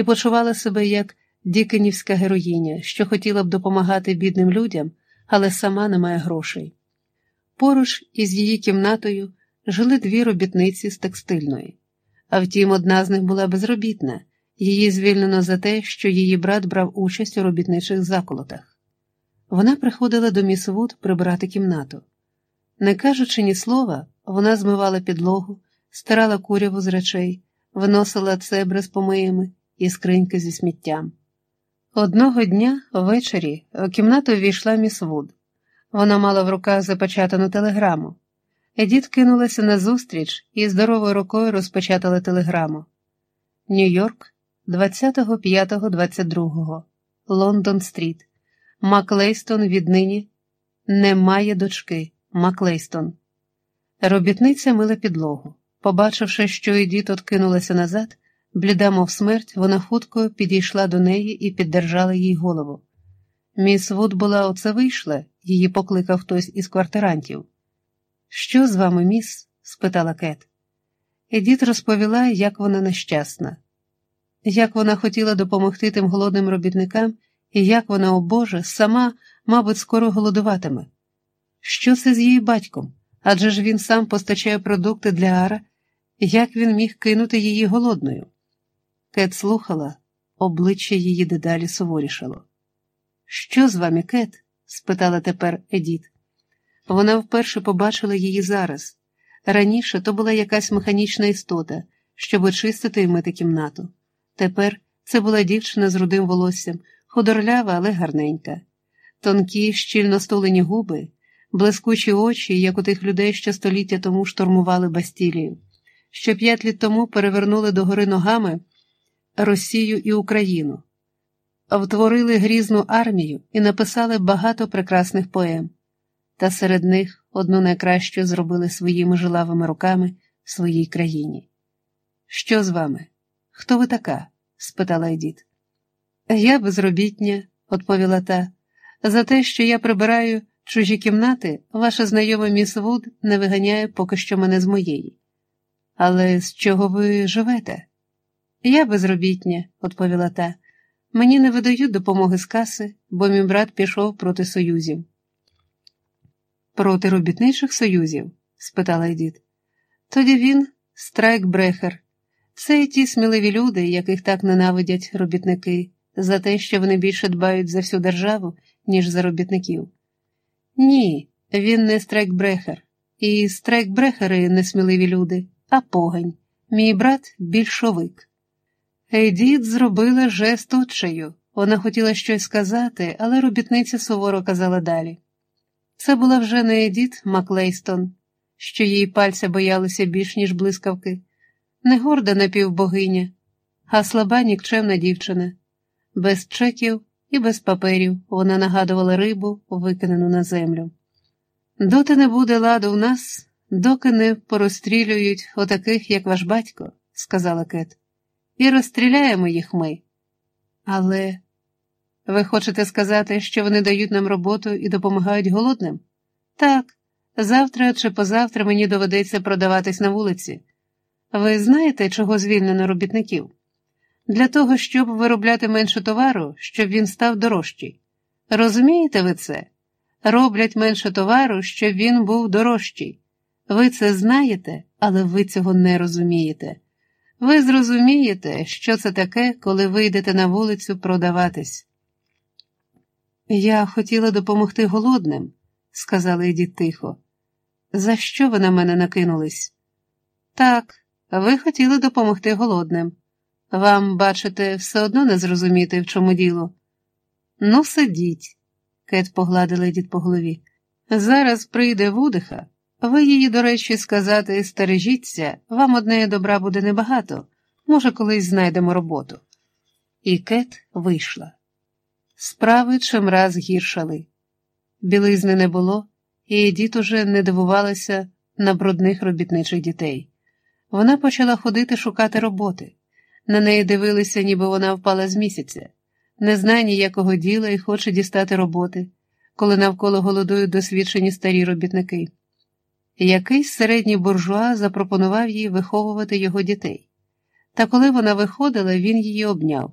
і почувала себе як діккенсівська героїня, що хотіла б допомагати бідним людям, але сама не має грошей. Поруч із її кімнатою жили дві робітниці з текстильної. А втім, одна з них була безробітна, її звільнено за те, що її брат брав участь у робітничих заколотах. Вона приходила до міс Вуд прибирати кімнату. Не кажучи ні слова, вона змивала підлогу, стирала куряву з речей, виносила цебри з помиями і скриньки зі сміттям. Одного дня ввечері у кімнату ввійшла міс Вуд. Вона мала в руках запечатану телеграму. Едіт кинулася назустріч і здоровою рукою розпечатала телеграму. Нью-Йорк, 25.22. Лондон Стріт. Маклейстон віднині не має дочки. Маклейстон. Робітниця мила підлогу. Побачивши, що Едіт откинулася назад, бліда, мов смерть, вона хутко підійшла до неї і піддержала їй голову. Міс Вуд була оце вийшла, її покликав хтось із квартирантів. Що з вами, міс? спитала Кет. Едіт розповіла, як вона нещасна, як вона хотіла допомогти тим голодним робітникам, і як вона, о Боже, сама, мабуть, скоро голодуватиме. Що це з її батьком? Адже ж він сам постачає продукти для Ара, як він міг кинути її голодною? Кет слухала, обличчя її дедалі суворішало. Що з вами, Кет? спитала тепер Едіт. Вона вперше побачила її зараз. Раніше то була якась механічна істота, щоб очистити і мити кімнату. Тепер це була дівчина з рудим волоссям, худорлява, але гарненька. Тонкі, щільно столені губи, блискучі очі, як у тих людей, що століття тому штурмували Бастілію, що п'ять літ тому перевернули догори ногами Росію і Україну, втворили грізну армію і написали багато прекрасних поем та серед них одну найкращу зробили своїми жилавими руками в своїй країні. Що з вами? Хто ви така? спитала Едіт. Я безробітня, відповіла та. За те, що я прибираю чужі кімнати, ваша знайома міс Вуд не виганяє поки що мене з моєї. Але з чого ви живете? Я безробітня, відповіла та. Мені не видають допомоги з каси, бо мій брат пішов проти союзів. Проти робітничих союзів? спитала Едіт. Тоді він страйкбрехер. Це ті сміливі люди, яких так ненавидять робітники, за те, що вони більше дбають за всю державу, ніж за робітників. Ні, він не страйкбрехер. І страйкбрехери не сміливі люди, а погань. Мій брат більшовик. Едіт зробила жест отчаю. Вона хотіла щось сказати, але робітниця суворо казала далі. Це була вже не Едіт Маклейстон, що її пальця боялися більш, ніж блискавки, не горда напівбогиня, а слаба нікчемна дівчина. Без чеків і без паперів вона нагадувала рибу, викинену на землю. Доти не буде ладу в нас, доки не порозстрілюють отаких, як ваш батько, сказала Кет, і розстріляємо їх ми. Але. Ви хочете сказати, що вони дають нам роботу і допомагають голодним? Так, завтра чи позавтра мені доведеться продаватись на вулиці. Ви знаєте, чого звільнено робітників? Для того, щоб виробляти менше товару, щоб він став дорожчий. Розумієте ви це? Роблять менше товару, щоб він був дорожчий. Ви це знаєте, але ви цього не розумієте. Ви зрозумієте, що це таке, коли вийдете на вулицю продаватись. Я хотіла допомогти голодним, сказала Едіт тихо. За що ви на мене накинулись? Так, ви хотіли допомогти голодним. Вам, бачите, все одно не зрозуміти, в чому діло. Ну, сидіть, Кет погладила Едіт по голові. Зараз прийде Вудиха. Ви її, до речі, сказати стережіться, вам одне добра буде небагато. Може, колись знайдемо роботу. І Кет вийшла. Справи чимраз гіршали. Білизни не було, і Едіт уже не дивувалася на брудних робітничих дітей. Вона почала ходити шукати роботи. На неї дивилися, ніби вона впала з місяця, не знає ніякого діла і хоче дістати роботи, коли навколо голодують досвідчені старі робітники. Якийсь середній буржуа запропонував їй виховувати його дітей. Та коли вона виходила, він її обняв.